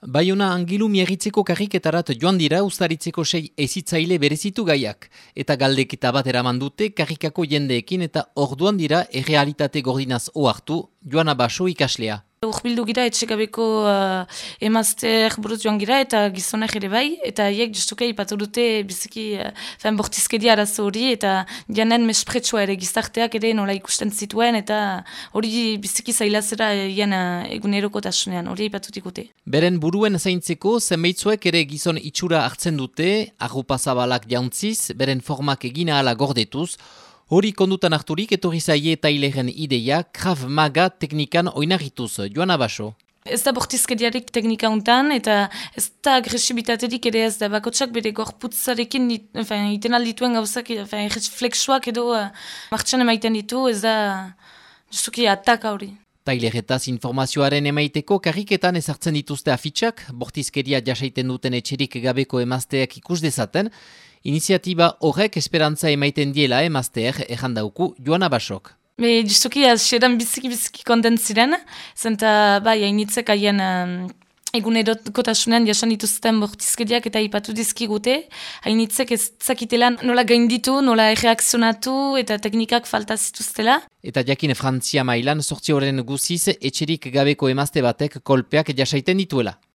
Baiona angilu miagitzeko karriketarat joan dira ustaritzeko sei ezitzaile berezitu gaiak. Eta galdekita bat eraman dute karrikako jendeekin eta orduan dira errealitate gordinaz ohartu joan abaso ikaslea. Urbildu gira etxekabeko uh, emazter buruz joan gira eta gizonak ere bai, eta haiek justuke ipatu dute biziki uh, fen bortizkedi arazo hori eta janen mespretsua ere gizarteak ere nola ikusten zituen eta hori biziki zailazera egian uh, eguneroko tasunean, hori ipatu dikute. Beren buruen zaintzeko zenbaitzuek ere gizon itxura hartzen dute, arrupazabalak jauntziz, beren formak egina ala gordetuz, Hori kondutan harturik etorri zaie eta hilegen ideia Krav Maga teknikan oinarrituz, joan abaso. Ez da bortizkediarik teknika untan, eta ez da agresibitaterik ere ez da bakotsak bere gorputzarekin iten aldituen gauzak, flexuak edo uh, martxan emaiten ditu, ez da justuki ataka hori. Taileretaz informazioaren emaiteko karriketan ezartzen dituzte afitxak, bortizkeria jasaiten duten etxerik gabeko emazteak ikus dezaten, Iniziatiba horrek esperantza emaiten diela emazteer ejan dauku Joana Basok. Be, justuki, sedan biziki-biziki konten ziren, zenta, bai, hainitzek haien um, egun erotkotasunean jasan dituzten bortizkediak eta ipatu dizkigute, hainitzek ez zakitelan nola gainditu, nola erreakzionatu eta teknikak falta zituztela. Eta jakin Frantzia mailan sortzi horren guziz etxerik gabeko emazte batek kolpeak jasaiten dituela.